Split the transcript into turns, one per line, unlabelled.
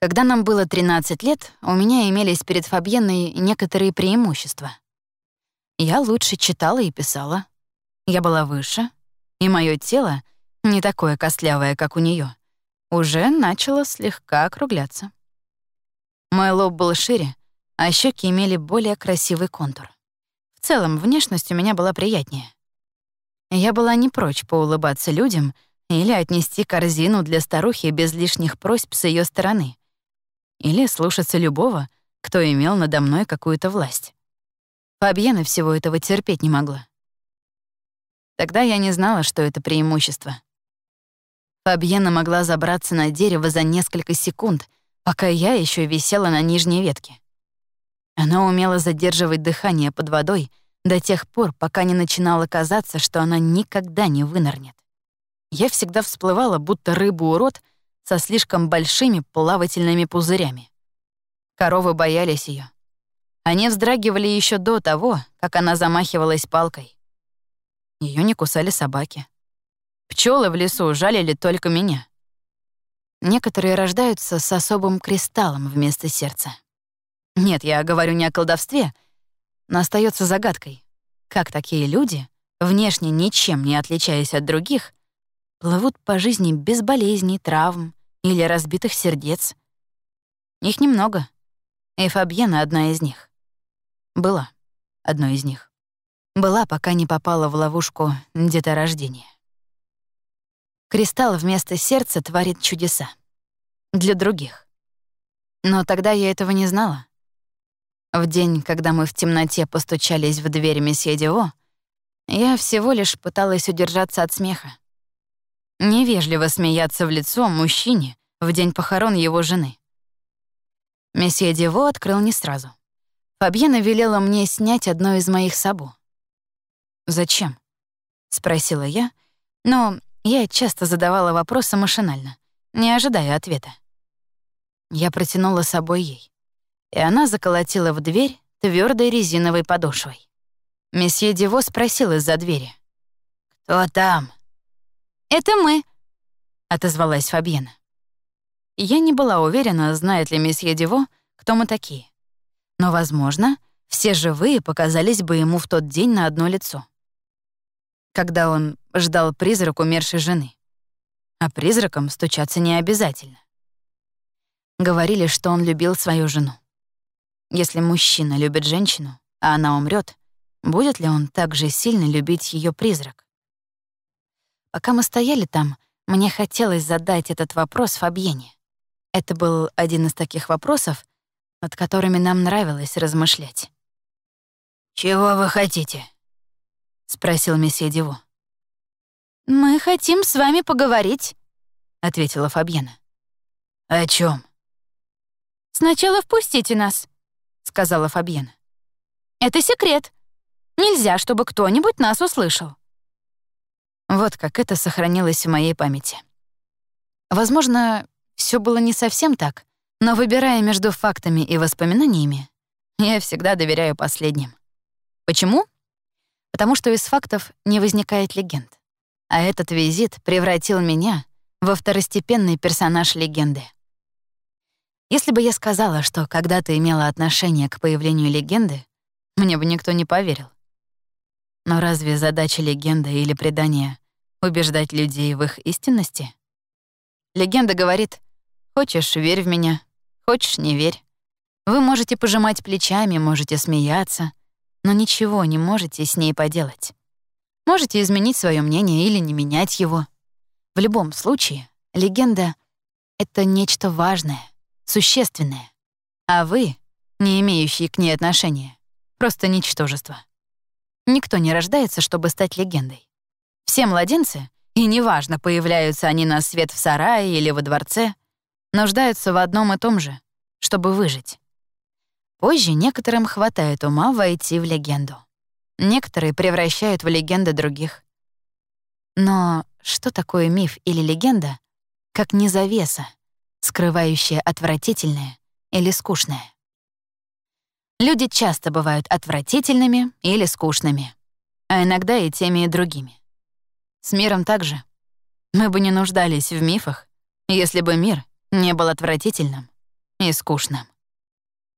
Когда нам было 13 лет, у меня имелись перед Фабьеной некоторые преимущества. Я лучше читала и писала. Я была выше, и мое тело, не такое костлявое, как у нее, уже начало слегка округляться. Мой лоб был шире, а щеки имели более красивый контур. В целом, внешность у меня была приятнее. Я была не прочь поулыбаться людям или отнести корзину для старухи без лишних просьб с ее стороны, или слушаться любого, кто имел надо мной какую-то власть. Фабьена всего этого терпеть не могла. Тогда я не знала, что это преимущество. Фабьена могла забраться на дерево за несколько секунд, пока я еще висела на нижней ветке. Она умела задерживать дыхание под водой до тех пор, пока не начинало казаться, что она никогда не вынырнет. Я всегда всплывала, будто рыбу-урод — со слишком большими плавательными пузырями. Коровы боялись ее. Они вздрагивали еще до того, как она замахивалась палкой. Ее не кусали собаки. Пчелы в лесу жалили только меня. Некоторые рождаются с особым кристаллом вместо сердца. Нет, я говорю не о колдовстве, но остается загадкой, как такие люди, внешне ничем не отличаясь от других, плывут по жизни без болезней, травм или разбитых сердец. Их немного, и Фабьена одна из них. Была одной из них. Была, пока не попала в ловушку деторождения. Кристалл вместо сердца творит чудеса. Для других. Но тогда я этого не знала. В день, когда мы в темноте постучались в дверь месье Дио, я всего лишь пыталась удержаться от смеха. Невежливо смеяться в лицо мужчине в день похорон его жены. Месье Диво открыл не сразу. Фабьена велела мне снять одно из моих сабу. «Зачем?» — спросила я, но я часто задавала вопросы машинально, не ожидая ответа. Я протянула собой ей, и она заколотила в дверь твердой резиновой подошвой. Месье Диво спросил из-за двери. «Кто там?» «Это мы», — отозвалась Фабьена. Я не была уверена, знает ли месье Диво, кто мы такие. Но, возможно, все живые показались бы ему в тот день на одно лицо. Когда он ждал призрак умершей жены. А призракам стучаться не обязательно. Говорили, что он любил свою жену. Если мужчина любит женщину, а она умрет, будет ли он так же сильно любить ее призрак? Пока мы стояли там, мне хотелось задать этот вопрос Фабьене. Это был один из таких вопросов, над которыми нам нравилось размышлять. «Чего вы хотите?» — спросил месье Диво. «Мы хотим с вами поговорить», — ответила Фабьена. «О чем? «Сначала впустите нас», — сказала Фабьена. «Это секрет. Нельзя, чтобы кто-нибудь нас услышал». Вот как это сохранилось в моей памяти. Возможно, все было не совсем так, но выбирая между фактами и воспоминаниями, я всегда доверяю последним. Почему? Потому что из фактов не возникает легенд. А этот визит превратил меня во второстепенный персонаж легенды. Если бы я сказала, что когда-то имела отношение к появлению легенды, мне бы никто не поверил. Но разве задача легенды или предания — убеждать людей в их истинности? Легенда говорит, хочешь — верь в меня, хочешь — не верь. Вы можете пожимать плечами, можете смеяться, но ничего не можете с ней поделать. Можете изменить свое мнение или не менять его. В любом случае, легенда — это нечто важное, существенное. А вы, не имеющие к ней отношения, просто ничтожество. Никто не рождается, чтобы стать легендой. Все младенцы, и неважно, появляются они на свет в сарае или во дворце, нуждаются в одном и том же, чтобы выжить. Позже некоторым хватает ума войти в легенду. Некоторые превращают в легенды других. Но что такое миф или легенда, как не завеса, скрывающая отвратительное или скучное? Люди часто бывают отвратительными или скучными, а иногда и теми, и другими. С миром также. Мы бы не нуждались в мифах, если бы мир не был отвратительным и скучным.